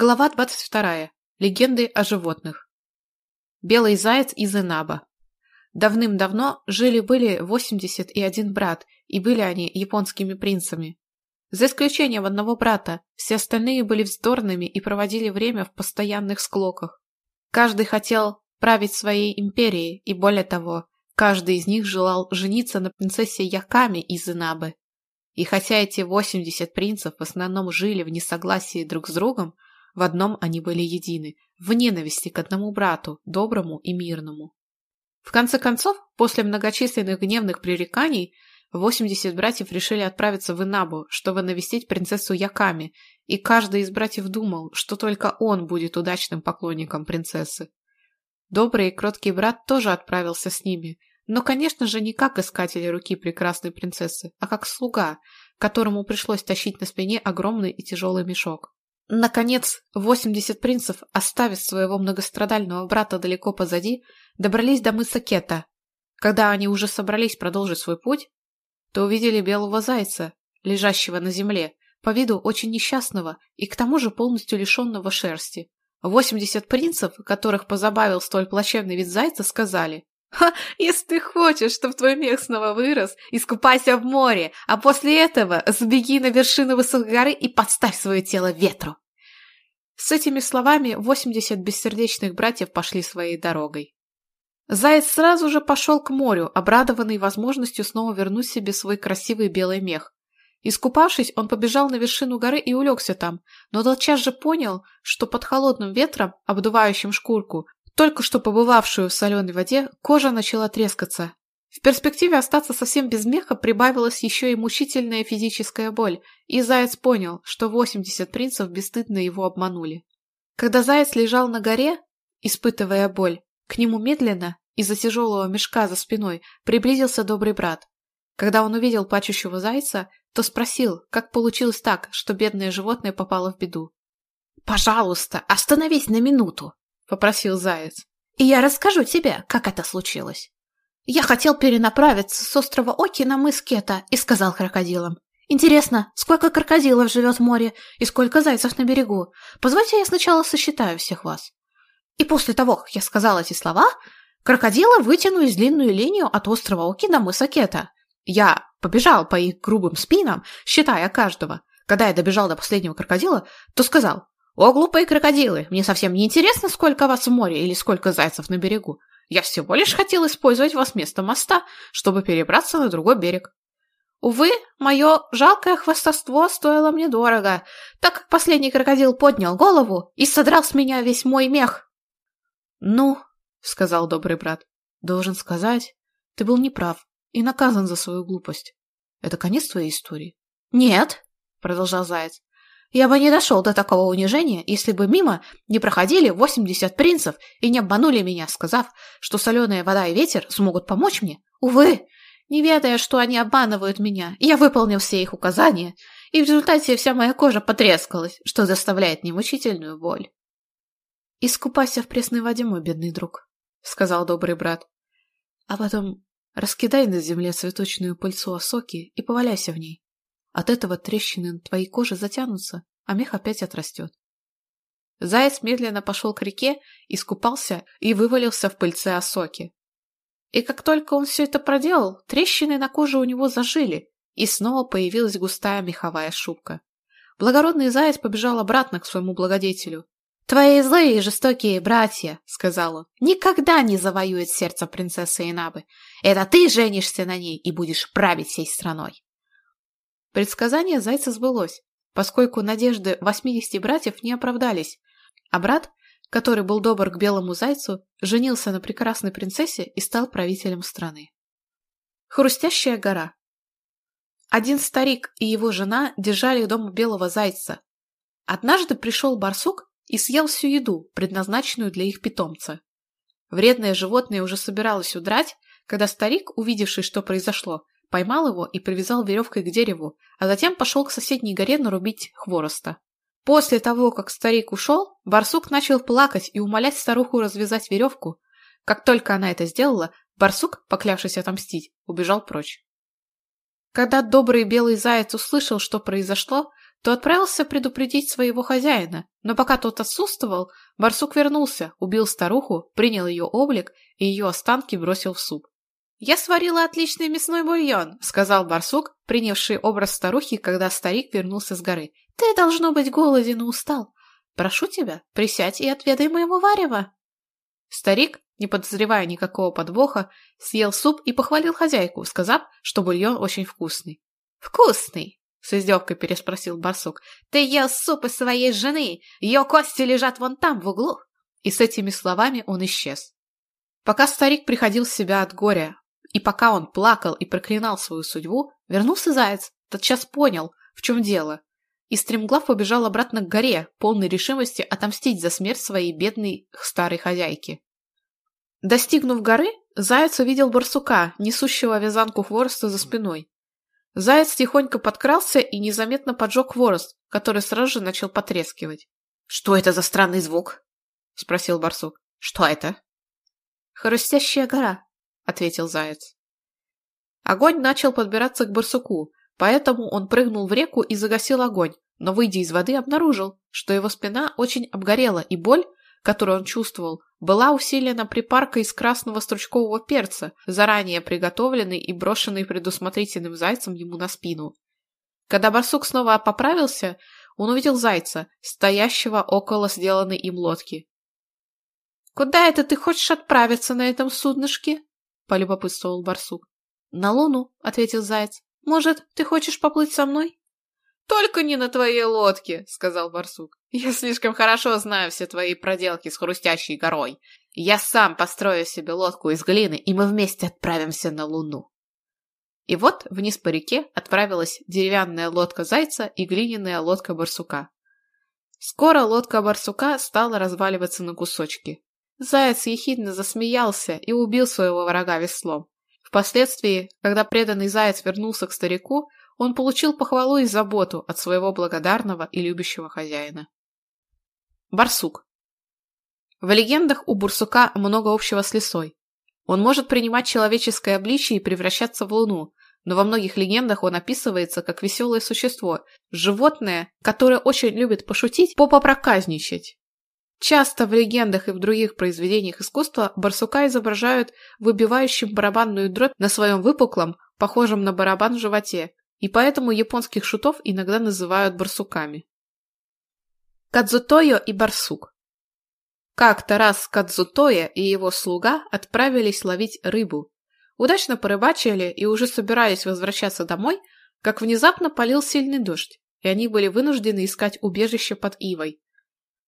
Глава 22. Легенды о животных. Белый заяц из Инаба. Давным-давно жили-были 81 брат, и были они японскими принцами. За исключением одного брата, все остальные были вздорными и проводили время в постоянных склоках. Каждый хотел править своей империей, и более того, каждый из них желал жениться на принцессе Яками из Инабы. И хотя эти 80 принцев в основном жили в несогласии друг с другом, в одном они были едины – в ненависти к одному брату, доброму и мирному. В конце концов, после многочисленных гневных пререканий, 80 братьев решили отправиться в Инабу, чтобы навестить принцессу Яками, и каждый из братьев думал, что только он будет удачным поклонником принцессы. Добрый и кроткий брат тоже отправился с ними, но, конечно же, не как искатель руки прекрасной принцессы, а как слуга, которому пришлось тащить на спине огромный и тяжелый мешок. Наконец, 80 оставив своего многострадального брата далеко позади, добрались до мыса Кета. Когда они уже собрались продолжить свой путь, то увидели белого зайца, лежащего на земле, по виду очень несчастного и к тому же полностью лишенного шерсти. 80 принцев, которых позабавил столь плачевный вид зайца, сказали «Ха, если ты хочешь, чтобы твой мех снова вырос, искупайся в море, а после этого сбеги на вершину высокой горы и подставь свое тело ветру». С этими словами 80 бессердечных братьев пошли своей дорогой. Заяц сразу же пошел к морю, обрадованный возможностью снова вернуть себе свой красивый белый мех. Искупавшись, он побежал на вершину горы и улегся там, но тотчас же Только что побывавшую в соленой воде, кожа начала трескаться. В перспективе остаться совсем без меха прибавилась еще и мучительная физическая боль, и Заяц понял, что 80 принцев бесстыдно его обманули. Когда Заяц лежал на горе, испытывая боль, к нему медленно, из-за тяжелого мешка за спиной, приблизился добрый брат. Когда он увидел плачущего зайца, то спросил, как получилось так, что бедное животное попало в беду. «Пожалуйста, остановись на минуту!» Попросил заяц. «И я расскажу тебе, как это случилось. Я хотел перенаправиться с острова Оки на мыс Кета и сказал крокодилам. Интересно, сколько крокодилов живет в море и сколько зайцев на берегу? Позвольте я сначала сосчитаю всех вас». И после того, как я сказал эти слова, крокодилы вытянули длинную линию от острова Оки до мыса Кета. Я побежал по их грубым спинам, считая каждого. Когда я добежал до последнего крокодила, то сказал «О, глупые крокодилы, мне совсем не интересно, сколько вас в море или сколько зайцев на берегу. Я всего лишь хотел использовать вас вместо моста, чтобы перебраться на другой берег. Увы, мое жалкое хвостоство стоило мне дорого, так как последний крокодил поднял голову и содрал с меня весь мой мех». «Ну», — сказал добрый брат, — «должен сказать, ты был неправ и наказан за свою глупость. Это конец твоей истории?» «Нет», — продолжал заяц, я бы не дошел до такого унижения, если бы мимо не проходили 80 принцев и не обманули меня, сказав, что соленая вода и ветер смогут помочь мне. Увы, не ведая, что они обманывают меня, я выполнил все их указания, и в результате вся моя кожа потрескалась, что заставляет мне мучительную боль. «Искупайся в пресной воде, мой бедный друг», — сказал добрый брат. «А потом раскидай на земле цветочную пыльцу осоки и поваляйся в ней. От этого трещины на твоей коже затянутся, а мех опять отрастет. Заяц медленно пошел к реке, искупался и вывалился в пыльце осоки. И как только он все это проделал, трещины на коже у него зажили, и снова появилась густая меховая шубка. Благородный заяц побежал обратно к своему благодетелю. «Твои злые и жестокие братья», — сказал он, — «никогда не завоюют сердце принцессы Инабы. Это ты женишься на Предсказание зайца сбылось, поскольку надежды 80 братьев не оправдались, а брат, который был добр к белому зайцу, женился на прекрасной принцессе и стал правителем страны. Хрустящая гора Один старик и его жена держали дом белого зайца. Однажды пришел барсук и съел всю еду, предназначенную для их питомца. Вредное животное уже собиралось удрать, когда старик, увидевший, что произошло, Поймал его и привязал веревкой к дереву, а затем пошел к соседней горе нарубить хвороста. После того, как старик ушел, барсук начал плакать и умолять старуху развязать веревку. Как только она это сделала, барсук, поклявшись отомстить, убежал прочь. Когда добрый белый заяц услышал, что произошло, то отправился предупредить своего хозяина, но пока тот отсутствовал, барсук вернулся, убил старуху, принял ее облик и ее останки бросил в суп. «Я сварила отличный мясной бульон», — сказал барсук, принявший образ старухи, когда старик вернулся с горы. «Ты, должно быть, голоден и устал. Прошу тебя, присядь и отведай моего варева». Старик, не подозревая никакого подвоха, съел суп и похвалил хозяйку, сказав, что бульон очень вкусный. «Вкусный!» — с издевкой переспросил барсук. «Ты ел суп из своей жены! Ее кости лежат вон там, в углу!» И с этими словами он исчез. Пока старик приходил в себя от горя, и пока он плакал и проклинал свою судьбу, вернулся заяц, тотчас понял, в чем дело, и стремглав побежал обратно к горе, полной решимости отомстить за смерть своей бедной старой хозяйки. Достигнув горы, заяц увидел барсука, несущего вязанку хвороста за спиной. Заяц тихонько подкрался и незаметно поджег хворост, который сразу же начал потрескивать. «Что это за странный звук?» — спросил барсук. «Что это?» «Хрустящая гора», — ответил заяц. Огонь начал подбираться к барсуку, поэтому он прыгнул в реку и загасил огонь, но, выйдя из воды, обнаружил, что его спина очень обгорела, и боль, которую он чувствовал, была усилена припаркой из красного стручкового перца, заранее приготовленной и брошенной предусмотрительным зайцем ему на спину. Когда барсук снова поправился, он увидел зайца, стоящего около сделанной им лодки. «Куда это ты хочешь отправиться на этом суднышке?» — полюбопытствовал барсук. «На луну», — ответил заяц. «Может, ты хочешь поплыть со мной?» «Только не на твоей лодке», — сказал барсук. «Я слишком хорошо знаю все твои проделки с хрустящей горой. Я сам построю себе лодку из глины, и мы вместе отправимся на Луну». И вот вниз по реке отправилась деревянная лодка зайца и глиняная лодка барсука. Скоро лодка барсука стала разваливаться на кусочки. Заяц ехидно засмеялся и убил своего врага веслом. Впоследствии, когда преданный заяц вернулся к старику, он получил похвалу и заботу от своего благодарного и любящего хозяина. Барсук. В легендах у барсука много общего с лисой. Он может принимать человеческое обличие и превращаться в луну, но во многих легендах он описывается как веселое существо, животное, которое очень любит пошутить, попопроказничать. Часто в легендах и в других произведениях искусства барсука изображают выбивающим барабанную дробь на своем выпуклом, похожем на барабан животе, и поэтому японских шутов иногда называют барсуками. Кадзутоё и барсук Как-то раз Кадзутоя и его слуга отправились ловить рыбу. Удачно порыбачили и уже собирались возвращаться домой, как внезапно полил сильный дождь, и они были вынуждены искать убежище под ивой.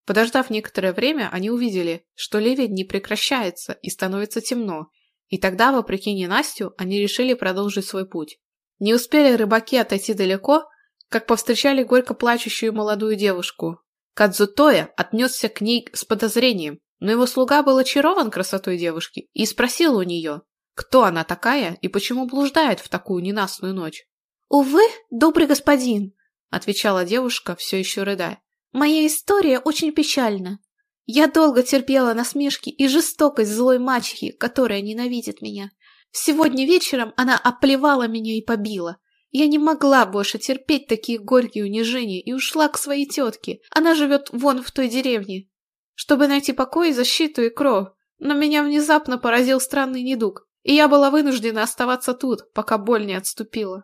Подождав некоторое время, они увидели, что ливень не прекращается и становится темно, и тогда, вопреки ненастью, они решили продолжить свой путь. Не успели рыбаки отойти далеко, как повстречали горько плачущую молодую девушку. Кадзутоя отнесся к ней с подозрением, но его слуга был очарован красотой девушки и спросил у нее, кто она такая и почему блуждает в такую ненастную ночь. «Увы, добрый господин», — отвечала девушка, все еще рыдая. «моя история очень печальна. Я долго терпела насмешки и жестокость злой мачехи, которая ненавидит меня. Сегодня вечером она оплевала меня и побила. Я не могла больше терпеть такие горькие унижения и ушла к своей тетке. Она живет вон в той деревне. Чтобы найти покой, защиту и кровь. Но меня внезапно поразил странный недуг, и я была вынуждена оставаться тут, пока боль не отступила.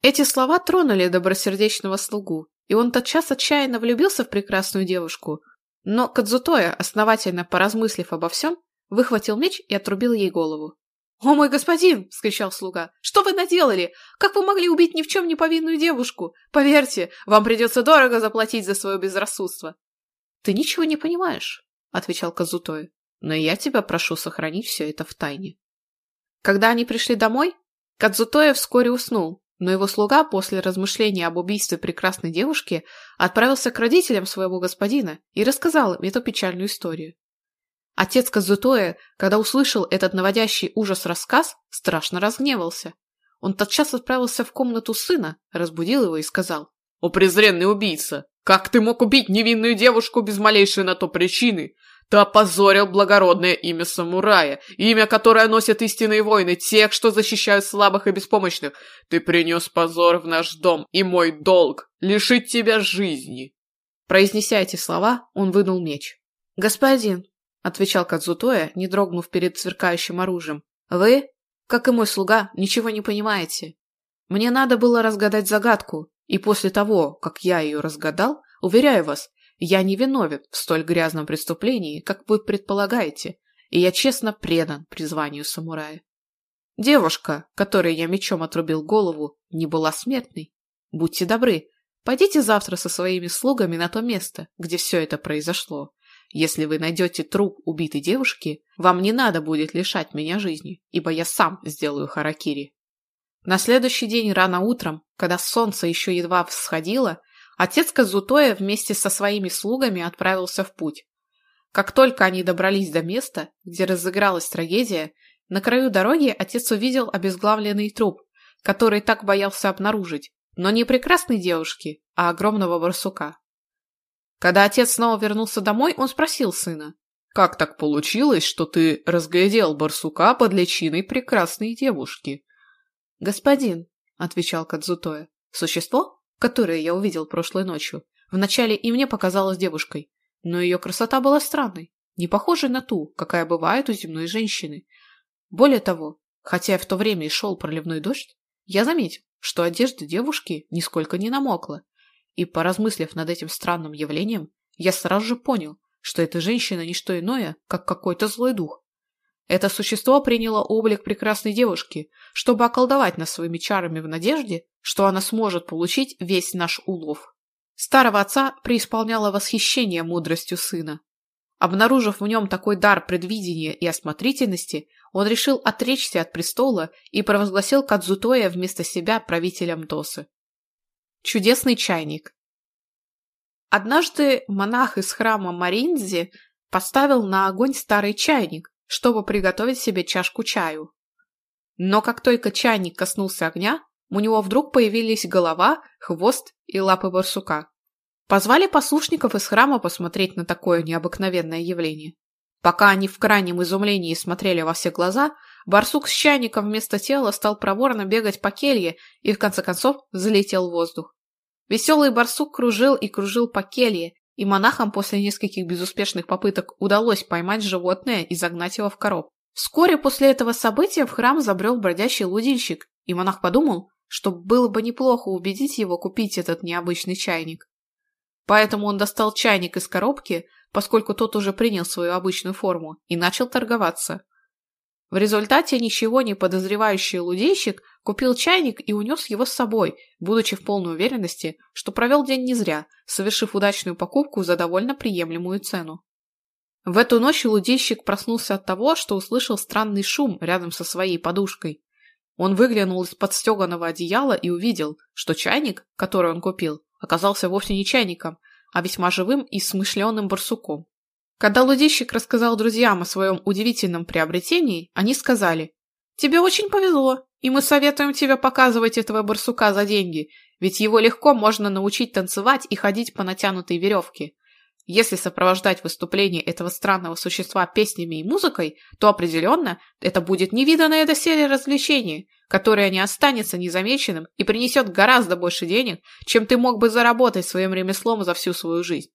Эти слова тронули добросердечного слугу, И он тотчас отчаянно влюбился в прекрасную девушку, но Кадзутоя, основательно поразмыслив обо всем, выхватил меч и отрубил ей голову. «О мой господин!» — вскричал слуга. «Что вы наделали? Как вы могли убить ни в чем не повинную девушку? Поверьте, вам придется дорого заплатить за свое безрассудство!» «Ты ничего не понимаешь», — отвечал Казутой. «Но я тебя прошу сохранить все это в тайне». Когда они пришли домой, Кадзутоя вскоре уснул, но его слуга после размышления об убийстве прекрасной девушки отправился к родителям своего господина и рассказал им эту печальную историю. Отец Казутоя, когда услышал этот наводящий ужас рассказ, страшно разгневался. Он тотчас отправился в комнату сына, разбудил его и сказал. «О, презренный убийца! Как ты мог убить невинную девушку Ты опозорил благородное имя самурая, имя, которое носят истинные воины, тех, что защищают слабых и беспомощных. Ты принес позор в наш дом, и мой долг — лишить тебя жизни. Произнеся эти слова, он вынул меч. «Господин», — отвечал Кадзутоя, не дрогнув перед сверкающим оружием, — «вы, как и мой слуга, ничего не понимаете. Мне надо было разгадать загадку, и после того, как я ее разгадал, уверяю вас, я не виновен в столь грязном преступлении, как вы предполагаете, и я честно предан призванию самурая. Девушка, которой я мечом отрубил голову, не была смертной. Будьте добры, пойдите завтра со своими слугами на то место, где все это произошло. Если вы найдете труп убитой девушки, вам не надо будет лишать меня жизни, ибо я сам сделаю харакири. На следующий день рано утром, когда солнце еще едва всходило, Отец-ка вместе со своими слугами отправился в путь. Как только они добрались до места, где разыгралась трагедия, на краю дороги отец увидел обезглавленный труп, который так боялся обнаружить, но не прекрасной девушки, а огромного барсука. Когда отец снова вернулся домой, он спросил сына. «Как так получилось, что ты разглядел барсука под личиной прекрасной девушки?» «Господин», — отвечал Кадзутоя, — «существо, которое я увидел прошлой ночью. Вначале и мне показалась девушкой, но ее красота была странной, не похожей на ту, какая бывает у земной женщины. Более того, хотя в то время и шел проливной дождь, я заметил, что одежда девушки нисколько не намокла. И, поразмыслив над этим странным явлением, я сразу же понял, что эта женщина не что иное, как какой-то злой дух. Это существо приняло облик прекрасной девушки, чтобы околдовать нас своими чарами в надежде, что она сможет получить весь наш улов. Старого отца преисполняло восхищение мудростью сына. Обнаружив в нем такой дар предвидения и осмотрительности, он решил отречься от престола и провозгласил Кадзутоя вместо себя правителем Досы. Чудесный чайник Однажды монах из храма Маринзи поставил на огонь старый чайник, чтобы приготовить себе чашку чаю. Но как только чайник коснулся огня, у него вдруг появились голова, хвост и лапы барсука. Позвали послушников из храма посмотреть на такое необыкновенное явление. Пока они в крайнем изумлении смотрели во все глаза, барсук с чайником вместо тела стал проворно бегать по келье и в конце концов залетел в воздух. Веселый барсук кружил и кружил по келье, и монахам после нескольких безуспешных попыток удалось поймать животное и загнать его в короб. Вскоре после этого события в храм забрел бродящий лудильщик, и монах подумал, что было бы неплохо убедить его купить этот необычный чайник. Поэтому он достал чайник из коробки, поскольку тот уже принял свою обычную форму, и начал торговаться. В результате ничего не подозревающий лудейщик купил чайник и унес его с собой, будучи в полной уверенности, что провел день не зря, совершив удачную покупку за довольно приемлемую цену. В эту ночь лудейщик проснулся от того, что услышал странный шум рядом со своей подушкой. Он выглянул из-под стеганого одеяла и увидел, что чайник, который он купил, оказался вовсе не чайником, а весьма живым и смышленым барсуком. Когда лудильщик рассказал друзьям о своем удивительном приобретении, они сказали «Тебе очень повезло, и мы советуем тебе показывать этого барсука за деньги, ведь его легко можно научить танцевать и ходить по натянутой веревке. Если сопровождать выступление этого странного существа песнями и музыкой, то определенно это будет невиданная доселе развлечение, которое не останется незамеченным и принесет гораздо больше денег, чем ты мог бы заработать своим ремеслом за всю свою жизнь.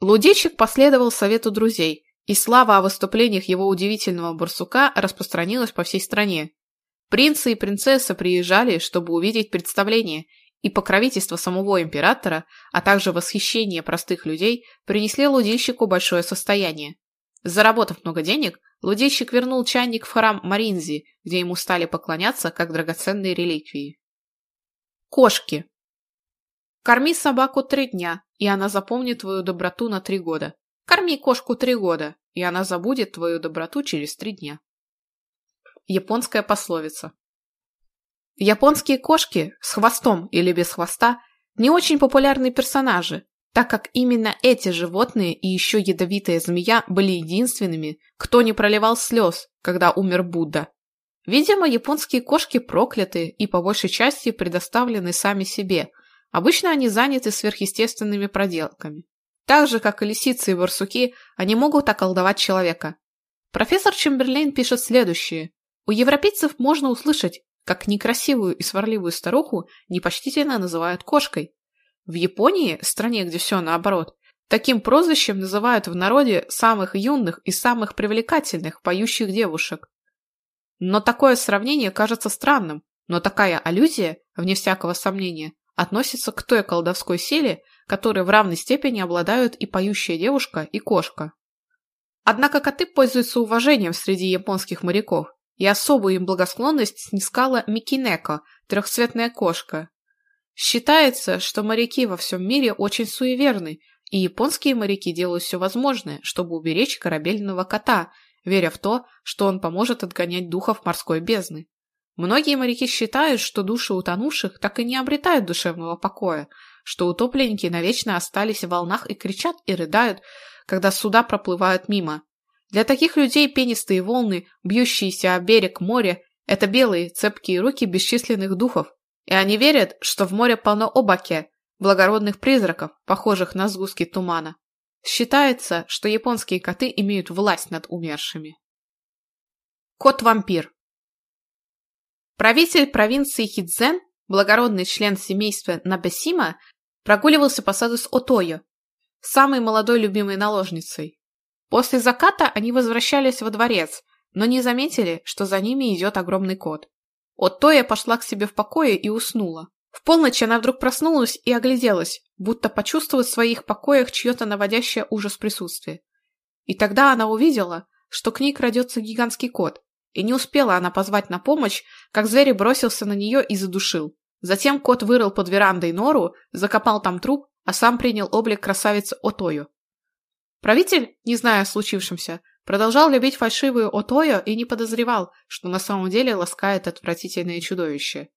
Лудечек последовал совету друзей, и слава о выступлениях его удивительного барсука распространилась по всей стране. Принцы и принцессы приезжали, чтобы увидеть представление, и покровительство самого императора, а также восхищение простых людей принесли лудильщику большое состояние. Заработав много денег, лудильщик вернул чайник в храм Маринзи, где ему стали поклоняться как драгоценные реликвии. Кошки. Корми собаку три дня, и она запомнит твою доброту на три года. Корми кошку три года, и она забудет твою доброту через три дня. Японская пословица. Японские кошки с хвостом или без хвоста не очень популярные персонажи, так как именно эти животные и еще ядовитая змея были единственными, кто не проливал слез, когда умер Будда. Видимо, японские кошки прокляты и по большей части предоставлены сами себе. Обычно они заняты сверхъестественными проделками. Так же, как и лисицы и барсуки, они могут околдовать человека. Профессор Чемберлейн пишет следующее. У европейцев можно услышать, как некрасивую и сварливую старуху непочтительно называют кошкой. В Японии, стране, где все наоборот, таким прозвищем называют в народе самых юных и самых привлекательных поющих девушек. Но такое сравнение кажется странным, но такая аллюзия, вне всякого сомнения, относится к той колдовской силе, которой в равной степени обладают и поющая девушка, и кошка. Однако коты пользуются уважением среди японских моряков, и особую им благосклонность снискала Микинеко, трехцветная кошка. Считается, что моряки во всем мире очень суеверны, и японские моряки делают все возможное, чтобы уберечь корабельного кота, веря в то, что он поможет отгонять духов морской бездны. Многие моряки считают, что души утонувших так и не обретают душевного покоя, что утопленники навечно остались в волнах и кричат и рыдают, когда суда проплывают мимо. Для таких людей пенистые волны, бьющиеся о берег моря, это белые, цепкие руки бесчисленных духов. И они верят, что в море полно обаке, благородных призраков, похожих на сгустки тумана. Считается, что японские коты имеют власть над умершими. Кот-вампир Правитель провинции Хидзен, благородный член семейства Набесима, прогуливался по саду с Отойо, самой молодой любимой наложницей. После заката они возвращались во дворец, но не заметили, что за ними идет огромный кот. Оттоя пошла к себе в покое и уснула. В полночь она вдруг проснулась и огляделась, будто почувствовала в своих покоях чье-то наводящее ужас присутствие. И тогда она увидела, что к ней крадется гигантский кот, и не успела она позвать на помощь, как зверь бросился на нее и задушил. Затем кот вырыл под верандой нору, закопал там труп, а сам принял облик красавицы Отою. Правитель, не зная о случившемся, продолжал любить фальшивую Отоя и не подозревал, что на самом деле ласкает отвратительное чудовище.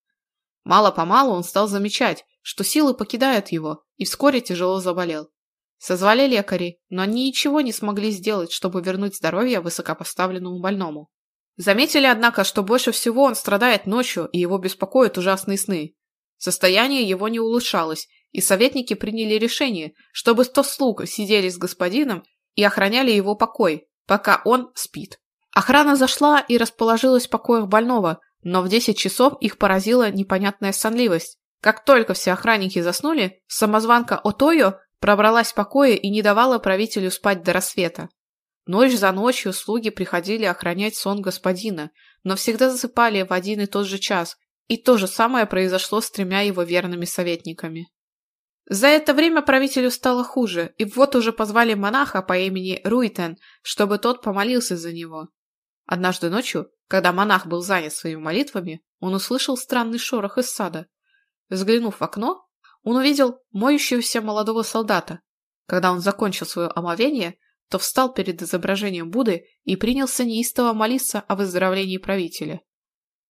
Мало-помалу он стал замечать, что силы покидают его, и вскоре тяжело заболел. Созвали лекари, но они ничего не смогли сделать, чтобы вернуть здоровье высокопоставленному больному. Заметили, однако, что больше всего он страдает ночью, и его беспокоят ужасные сны. Состояние его не улучшалось, и советники приняли решение, чтобы сто слуг сидели с господином и охраняли его покой, пока он спит. Охрана зашла и расположилась в покоях больного, но в 10 часов их поразила непонятная сонливость. Как только все охранники заснули, самозванка Отойо пробралась в покое и не давала правителю спать до рассвета. Ночь за ночью слуги приходили охранять сон господина, но всегда засыпали в один и тот же час, и то же самое произошло с тремя его верными советниками. За это время правителю стало хуже, и вот уже позвали монаха по имени Руитен, чтобы тот помолился за него. Однажды ночью, когда монах был занят своими молитвами, он услышал странный шорох из сада. Взглянув в окно, он увидел моющегося молодого солдата. Когда он закончил свое омовение, то встал перед изображением Будды и принялся неистово молиться о выздоровлении правителя.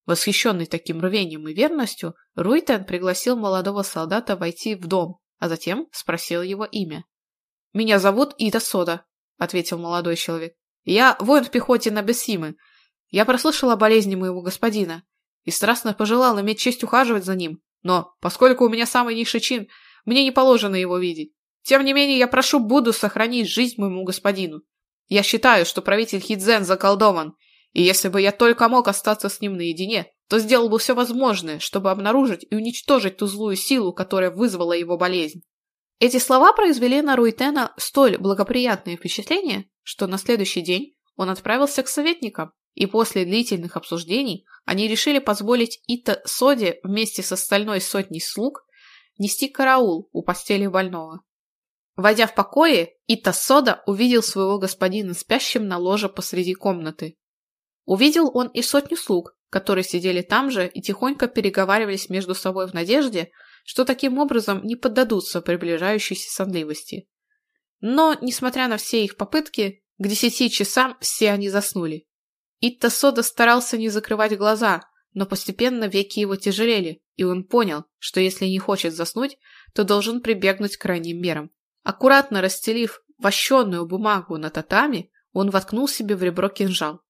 Восхищенный таким рвением и верностью, Руйтен пригласил молодого солдата войти в дом, а затем спросил его имя. «Меня зовут Ида Сода», — ответил молодой человек. «Я воин в пехоте на Бессимы. Я прослышал о болезни моего господина и страстно пожелал иметь честь ухаживать за ним, но, поскольку у меня самый низший чин, мне не положено его видеть. Тем не менее, я прошу Будду сохранить жизнь моему господину. Я считаю, что правитель Хидзен заколдован, и если бы я только мог остаться с ним наедине, то то Сделал бы все возможное, чтобы обнаружить и уничтожить ту злую силу, которая вызвала его болезнь. Эти слова произвели на Руитена столь благоприятное впечатление, что на следующий день он отправился к советникам, и после длительных обсуждений они решили позволить Ита Соде вместе с остальной сотней слуг нести караул у постели больного. Войдя в покое, Ита Сода увидел своего господина спящим на ложе посреди комнаты. Увидел он и сотню слуг, которые сидели там же и тихонько переговаривались между собой в надежде, что таким образом не поддадутся приближающейся сонливости. Но, несмотря на все их попытки, к десяти часам все они заснули. Итта Сода старался не закрывать глаза, но постепенно веки его тяжелели, и он понял, что если не хочет заснуть, то должен прибегнуть к крайним мерам. Аккуратно расстелив вощенную бумагу на татами, он воткнул себе в ребро кинжал.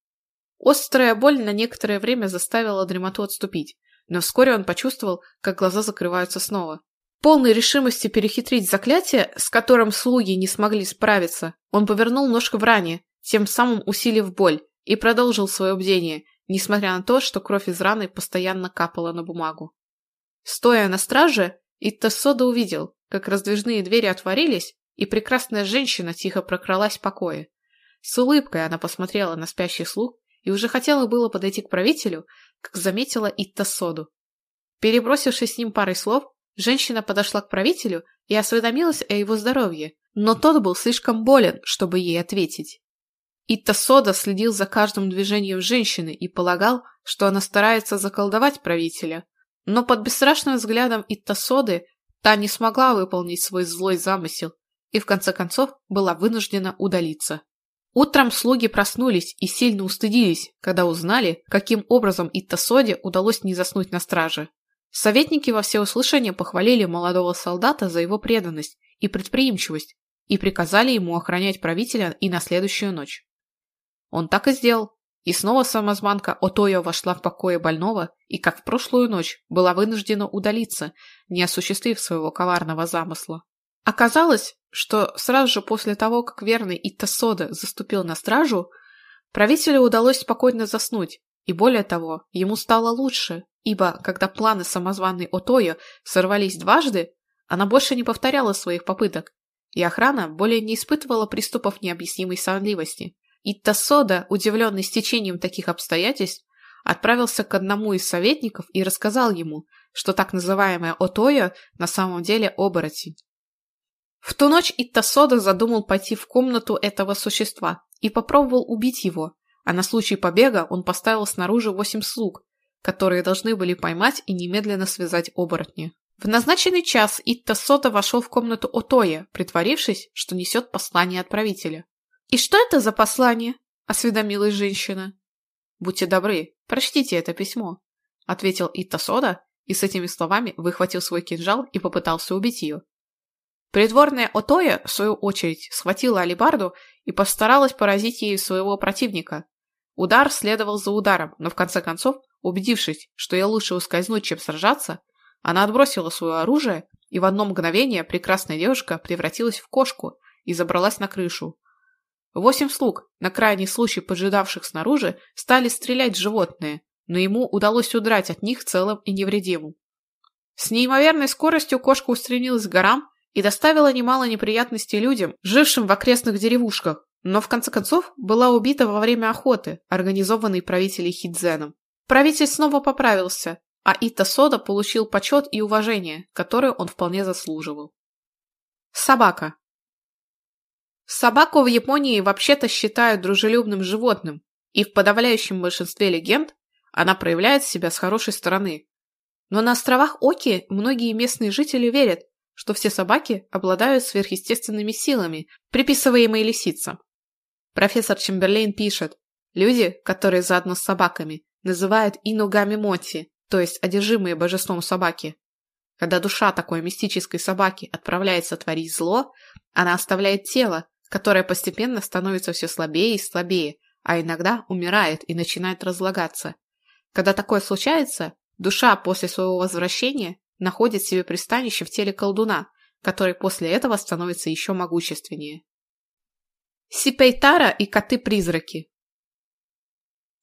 Острая боль на некоторое время заставила дремоту отступить, но вскоре он почувствовал, как глаза закрываются снова. полной решимости перехитрить заклятие, с которым слуги не смогли справиться, он повернул ножку в ране, тем самым усилив боль, и продолжил свое бдение, несмотря на то, что кровь из раны постоянно капала на бумагу. Стоя на страже, Иттасода увидел, как раздвижные двери отворились, и прекрасная женщина тихо прокралась в покое. С улыбкой она посмотрела на спящий слуг и уже хотела было подойти к правителю, как заметила Итта Соду. Перебросившись с ним парой слов, женщина подошла к правителю и осведомилась о его здоровье, но тот был слишком болен, чтобы ей ответить. Итта Сода следил за каждым движением женщины и полагал, что она старается заколдовать правителя. Но под бесстрашным взглядом Итта Соды та не смогла выполнить свой злой замысел и в конце концов была вынуждена удалиться. Утром слуги проснулись и сильно устыдились, когда узнали, каким образом Иттасоде удалось не заснуть на страже. Советники во всеуслышание похвалили молодого солдата за его преданность и предприимчивость и приказали ему охранять правителя и на следующую ночь. Он так и сделал, и снова самозванка Отоя вошла в покое больного и, как в прошлую ночь, была вынуждена удалиться, не осуществив своего коварного замысла. Оказалось, что сразу же после того, как верный Иттасода заступил на стражу, правителю удалось спокойно заснуть, и более того, ему стало лучше, ибо когда планы самозваной Отоя сорвались дважды, она больше не повторяла своих попыток, и охрана более не испытывала приступов необъяснимой сонливости. Иттасода, удивленный стечением таких обстоятельств, отправился к одному из советников и рассказал ему, что так называемая Отоя на самом деле оборотень. В ту ночь Иттасода задумал пойти в комнату этого существа и попробовал убить его, а на случай побега он поставил снаружи восемь слуг, которые должны были поймать и немедленно связать оборотня. В назначенный час Иттасода вошел в комнату Отоя, притворившись, что несет послание отправителя. «И что это за послание?» – осведомилась женщина. «Будьте добры, прочтите это письмо», – ответил Иттасода и с этими словами выхватил свой кинжал и попытался убить ее. Притворное Отоя, в свою очередь, схватила алибарду и постаралась поразить ею своего противника. Удар следовал за ударом, но в конце концов, убедившись, что ей лучше ускользнуть, чем сражаться, она отбросила свое оружие, и в одно мгновение прекрасная девушка превратилась в кошку и забралась на крышу. Восемь слуг, на крайний случай поджидавших снаружи, стали стрелять в животные, но ему удалось удрать от них целым и невредимым. С неимоверной скоростью кошка устремилась к горам и доставила немало неприятностей людям, жившим в окрестных деревушках, но в конце концов была убита во время охоты, организованной правителем Хидзеном. Правитель снова поправился, а Ита Сода получил почет и уважение, которое он вполне заслуживал. Собака. Собаку в Японии вообще-то считают дружелюбным животным, и в подавляющем большинстве легенд она проявляет себя с хорошей стороны. Но на островах Оки многие местные жители верят, что все собаки обладают сверхъестественными силами, приписываемые лисицам. Профессор Чемберлейн пишет, люди, которые заодно с собаками, называют и ногами Моти, то есть одержимые божеством собаки. Когда душа такой мистической собаки отправляется творить зло, она оставляет тело, которое постепенно становится все слабее и слабее, а иногда умирает и начинает разлагаться. Когда такое случается, душа после своего возвращения Находит себе пристанище в теле колдуна, который после этого становится еще могущественнее. Сипейтара и коты-призраки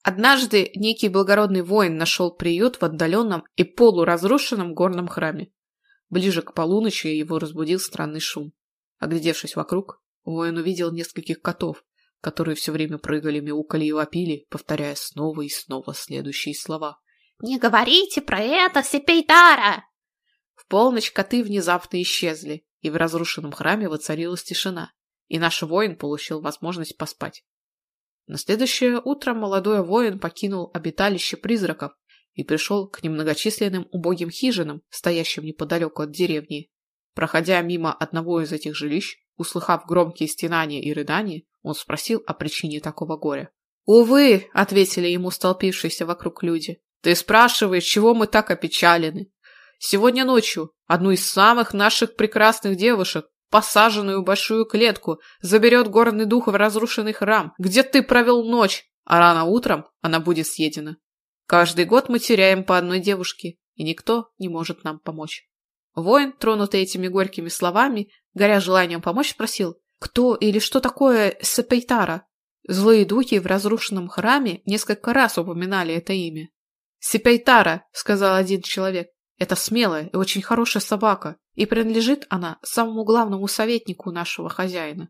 Однажды некий благородный воин нашел приют в отдаленном и полуразрушенном горном храме. Ближе к полуночи его разбудил странный шум. Оглядевшись вокруг, воин увидел нескольких котов, которые все время прыгали, мяукали и вопили, повторяя снова и снова следующие слова. «Не говорите про это, Сипейтара!». В полночь коты внезапно исчезли, и в разрушенном храме воцарилась тишина, и наш воин получил возможность поспать. На следующее утро молодой воин покинул обиталище призраков и пришел к немногочисленным убогим хижинам, стоящим неподалеку от деревни. Проходя мимо одного из этих жилищ, Услыхав громкие стенания и рыдания, он спросил о причине такого горя. «Увы», — ответили ему столпившиеся вокруг люди, — «ты спрашиваешь, чего мы так опечалены? Сегодня ночью одну из самых наших прекрасных девушек, посаженную в большую клетку, заберет горный дух в разрушенный храм, где ты провел ночь, а рано утром она будет съедена. Каждый год мы теряем по одной девушке, и никто не может нам помочь. Воин, тронутый этими горькими словами, горя желанием помочь, спросил, кто или что такое Сепейтара? Злые духи в разрушенном храме несколько раз упоминали это имя. «Сепейтара», — сказал один человек, «это смелая и очень хорошая собака, и принадлежит она самому главному советнику нашего хозяина».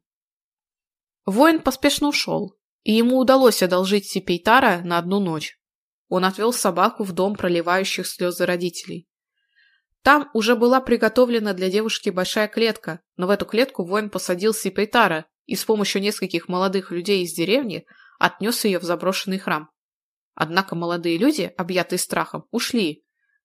Воин поспешно ушел, и ему удалось одолжить Сепейтара на одну ночь. Он отвел собаку в дом проливающих слезы родителей. Там уже была приготовлена для девушки большая клетка, но в эту клетку воин посадил Сипейтара и с помощью нескольких молодых людей из деревни отнес ее в заброшенный храм. Однако молодые люди, объятые страхом, ушли,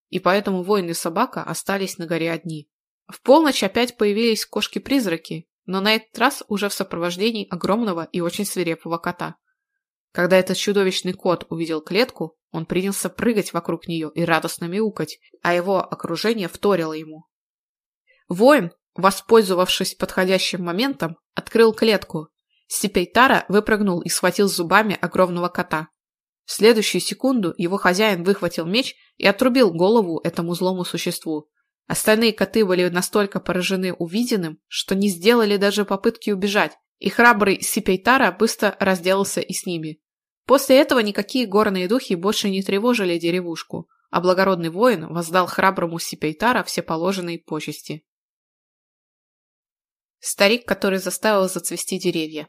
и поэтому воин и собака остались на горе одни. В полночь опять появились кошки-призраки, но на этот раз уже в сопровождении огромного и очень свирепого кота. Когда этот чудовищный кот увидел клетку, он принялся прыгать вокруг нее и радостно мяукать, а его окружение вторило ему. Воин, воспользовавшись подходящим моментом, открыл клетку. Сипейтара выпрыгнул и схватил зубами огромного кота. Следующую секунду его хозяин выхватил меч и отрубил голову этому злому существу. Остальные коты были настолько поражены увиденным, что не сделали даже попытки убежать, и храбрый Сипейтара быстро разделался и с ними. После этого никакие горные духи больше не тревожили деревушку, а благородный воин воздал храброму Сипейтара все положенные почести. Старик, который заставил зацвести деревья.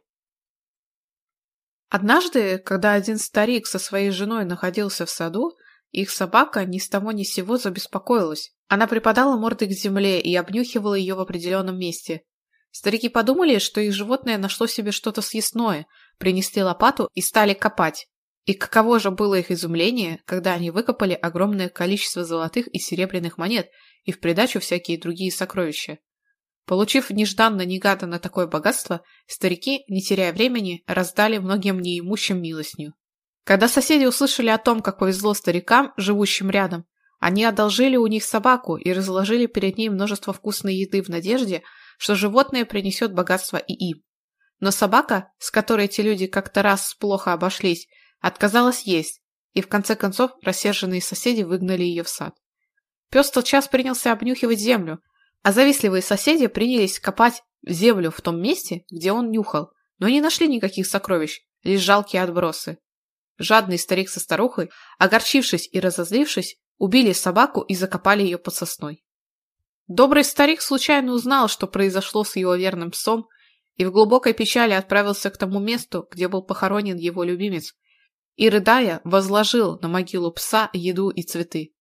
Однажды, когда один старик со своей женой находился в саду, их собака ни с того ни с сего забеспокоилась. Она припадала мордой к земле и обнюхивала ее в определенном месте. Старики подумали, что их животное нашло себе что-то съестное, принесли лопату и стали копать. И каково же было их изумление, когда они выкопали огромное количество золотых и серебряных монет и в придачу всякие другие сокровища. Получив нежданно негаданно такое богатство, старики, не теряя времени, раздали многим неимущим милостню. Когда соседи услышали о том, как повезло старикам, живущим рядом, они одолжили у них собаку и разложили перед ней множество вкусной еды в надежде, что животное принесет богатство и им. Но собака, с которой эти люди как-то раз плохо обошлись, отказалась есть, и в конце концов рассерженные соседи выгнали ее в сад. Пес час принялся обнюхивать землю, а завистливые соседи принялись копать землю в том месте, где он нюхал, но не нашли никаких сокровищ, лишь жалкие отбросы. Жадный старик со старухой, огорчившись и разозлившись, убили собаку и закопали ее под сосной. Добрый старик случайно узнал, что произошло с его верным псом, и в глубокой печали отправился к тому месту, где был похоронен его любимец, и, рыдая, возложил на могилу пса еду и цветы.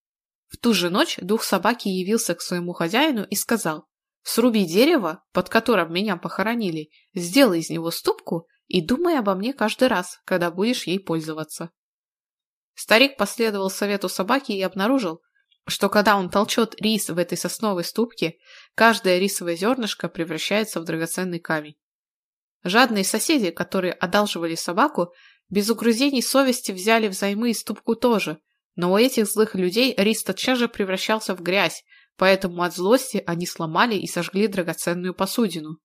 В ту же ночь дух собаки явился к своему хозяину и сказал, «Сруби дерево, под которым меня похоронили, сделай из него ступку и думай обо мне каждый раз, когда будешь ей пользоваться». Старик последовал совету собаки и обнаружил, что когда он толчет рис в этой сосновой ступке, каждое рисовое зернышко превращается в драгоценный камень. Жадные соседи, которые одалживали собаку, без угрызений совести взяли взаймы и ступку тоже, Но у этих злых людей Рис тотчас же превращался в грязь, поэтому от злости они сломали и сожгли драгоценную посудину.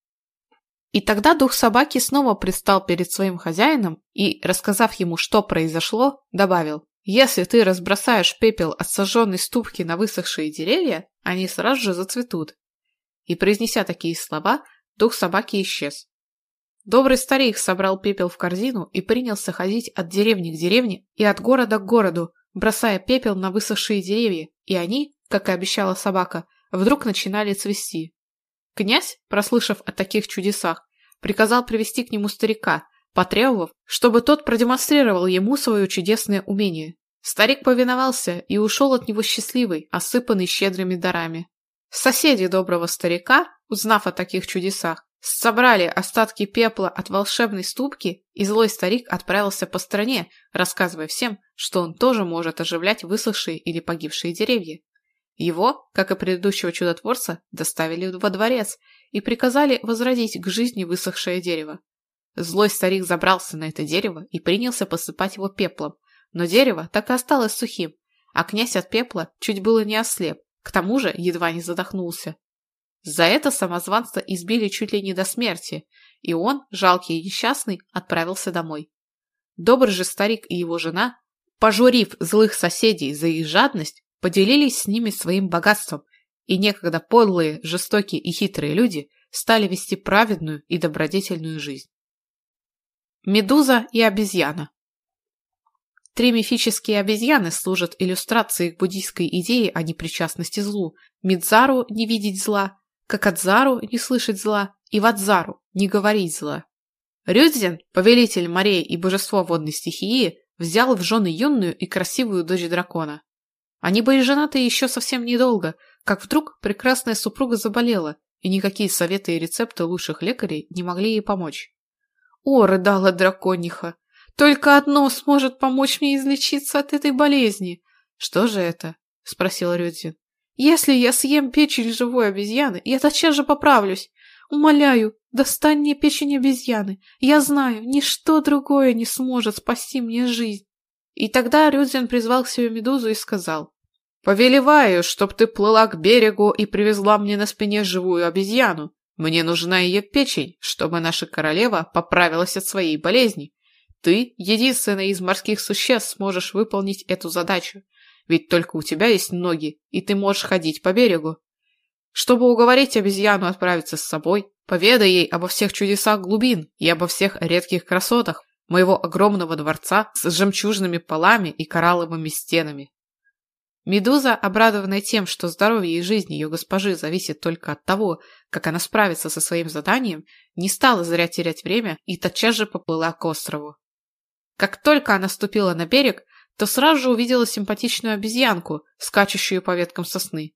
И тогда дух собаки снова предстал перед своим хозяином и, рассказав ему, что произошло, добавил, «Если ты разбросаешь пепел от сожженной ступки на высохшие деревья, они сразу же зацветут». И, произнеся такие слова, дух собаки исчез. Добрый старик собрал пепел в корзину и принялся ходить от деревни к деревне и от города к городу, бросая пепел на высохшие деревья, и они, как и обещала собака, вдруг начинали цвести. Князь, прослышав о таких чудесах, приказал привести к нему старика, потребовав, чтобы тот продемонстрировал ему свое чудесное умение. Старик повиновался и ушел от него счастливый, осыпанный щедрыми дарами. Соседи доброго старика, узнав о таких чудесах, Собрали остатки пепла от волшебной ступки, и злой старик отправился по стране, рассказывая всем, что он тоже может оживлять высохшие или погибшие деревья. Его, как и предыдущего чудотворца, доставили во дворец и приказали возродить к жизни высохшее дерево. Злой старик забрался на это дерево и принялся посыпать его пеплом, но дерево так и осталось сухим, а князь от пепла чуть было не ослеп, к тому же едва не задохнулся. За это самозванца избили чуть ли не до смерти, и он, жалкий и несчастный, отправился домой. Добрый же старик и его жена, пожурив злых соседей за их жадность, поделились с ними своим богатством и некогда подлые, жестокие и хитрые люди стали вести праведную и добродетельную жизнь. Медуза и обезьяна Три мифические обезьяны служат иллюстрацией к буддийской идее о непричастности злу. Мидзару – не видеть зла, Какадзару – не слышать зла, и Вадзару – не говорить зла. Рюдзин, повелитель морей и божество водной стихии, взял в жены юную и красивую дочь дракона. Они были женаты еще совсем недолго, как вдруг прекрасная супруга заболела, и никакие советы и рецепты лучших лекарей не могли ей помочь. «О, рыдала дракониха! Только одно сможет помочь мне излечиться от этой болезни!» «Что же это?» — спросил Рюдзин. «Если я съем печень живой обезьяны, я тотчас же поправлюсь. Умоляю, достань мне печень обезьяны. Я знаю, ничто другое не сможет спасти мне жизнь». И тогда Рюдзин призвал к себе Медузу и сказал. «Повелеваю, чтоб ты плыла к берегу и привезла мне на спине живую обезьяну. Мне нужна ее печень, чтобы наша королева поправилась от своей болезни. Ты, единственный из морских существ, сможешь выполнить эту задачу, ведь только у тебя есть ноги, и ты можешь ходить по берегу. Чтобы уговорить обезьяну отправиться с собой, поведай ей обо всех чудесах глубин и обо всех редких красотах моего огромного дворца с жемчужными полами и коралловыми стенами. Медуза, обрадованная тем, что здоровье и жизнь ее госпожи зависит только от того, как она справится со своим заданием, не стала зря терять время и тотчас же поплыла к острову. Как только она ступила на берег, то сразу же увидела симпатичную обезьянку, скачущую по веткам сосны.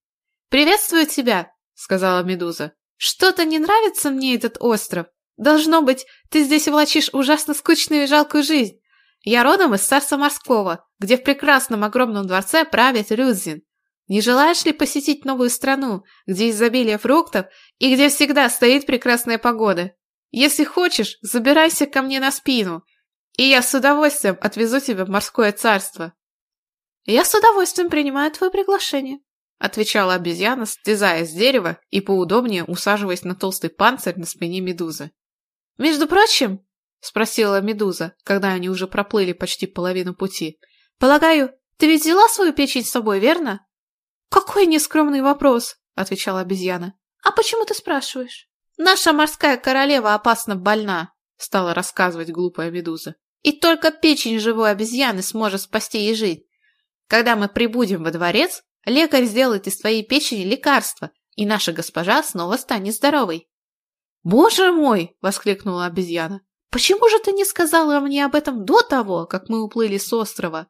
«Приветствую тебя!» — сказала Медуза. «Что-то не нравится мне этот остров. Должно быть, ты здесь влачишь ужасно скучную и жалкую жизнь. Я родом из царства морского, где в прекрасном огромном дворце правит Рюдзин. Не желаешь ли посетить новую страну, где изобилие фруктов и где всегда стоит прекрасная погода? Если хочешь, И я с удовольствием отвезу тебя в морское царство. Я с удовольствием принимаю твое приглашение, отвечала обезьяна, стязая с дерева и поудобнее усаживаясь на толстый панцирь на спине медузы. Между прочим, спросила медуза, когда они уже проплыли почти половину пути, полагаю, ты ведь взяла свою печень с собой, верно? Какой нескромный вопрос, отвечала обезьяна. А почему ты спрашиваешь? Наша морская королева опасно больна, стала рассказывать глупая медуза. И только печень живой обезьяны сможет спасти и жить. Когда мы прибудем во дворец, лекарь сделает из твоей печени лекарство, и наша госпожа снова станет здоровой. «Боже мой!» – воскликнула обезьяна. «Почему же ты не сказала мне об этом до того, как мы уплыли с острова?»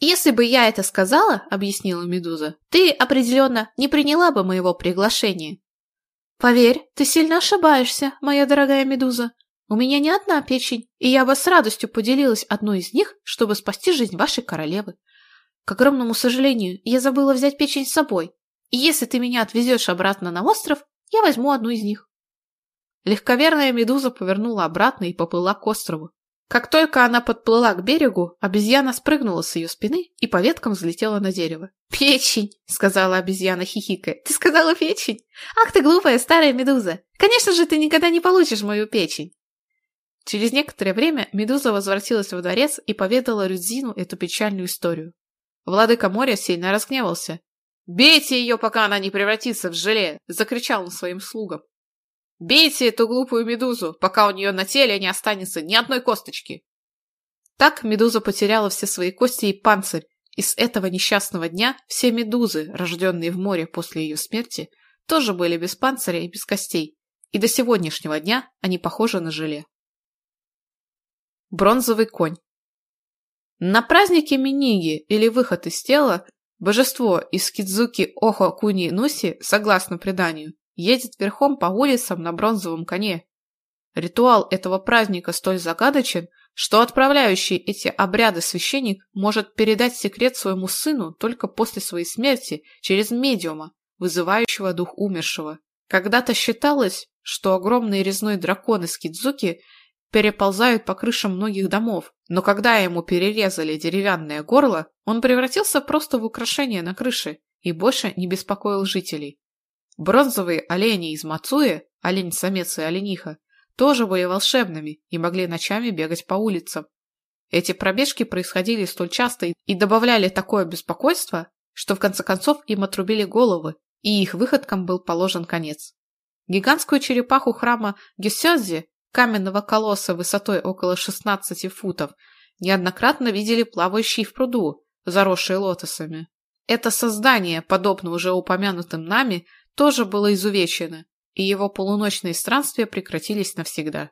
«Если бы я это сказала, — объяснила Медуза, — ты определенно не приняла бы моего приглашения». «Поверь, ты сильно ошибаешься, моя дорогая Медуза. У меня не одна печень, и я бы с радостью поделилась одной из них, чтобы спасти жизнь вашей королевы. К огромному сожалению, я забыла взять печень с собой, и если ты меня отвезешь обратно на остров, я возьму одну из них. Легковерная медуза повернула обратно и поплыла к острову. Как только она подплыла к берегу, обезьяна спрыгнула с ее спины и по веткам взлетела на дерево. «Печень!» — сказала обезьяна, хихикая. «Ты сказала Через некоторое время Медуза возвратилась во дворец и поведала Рюдзину эту печальную историю. Владыка моря сильно разгневался. «Бейте ее, пока она не превратится в желе!» – закричал он своим слугам. «Бейте эту глупую медузу, пока у нее на теле не останется ни одной косточки!» Так медуза потеряла все свои кости и панцирь, и с этого несчастного дня все медузы, рожденные в море после ее смерти, тоже были без панциря и без костей, и до сегодняшнего дня они похожи на желе. Бронзовый конь. На празднике Миниги или выход из тела божество из Кидзуки Охо Куни Нуси, согласно преданию, едет верхом по улицам на бронзовом коне. Ритуал этого праздника столь загадочен, что отправляющий эти обряды священник может передать секрет своему сыну только после своей смерти через медиума, вызывающего дух умершего. Когда-то считалось, что огромный резной дракон из Кидзуки переползают по крышам многих домов, но когда ему перерезали деревянное горло, он превратился просто в украшение на крыше и больше не беспокоил жителей. Бронзовые олени из Мацуи, олень-самец и олениха, тоже были волшебными и могли ночами бегать по улицам. Эти пробежки происходили столь часто и добавляли такое беспокойство, что в конце концов им отрубили головы, и их выходкам был положен конец. Гигантскую черепаху храма Гесёдзи Гюсёдзи, каменного колосса высотой около 16 футов, неоднократно видели плавающие в пруду, заросшие лотосами. Это создание, подобно уже упомянутым нами, тоже было изувечено, и его полуночные странствия прекратились навсегда.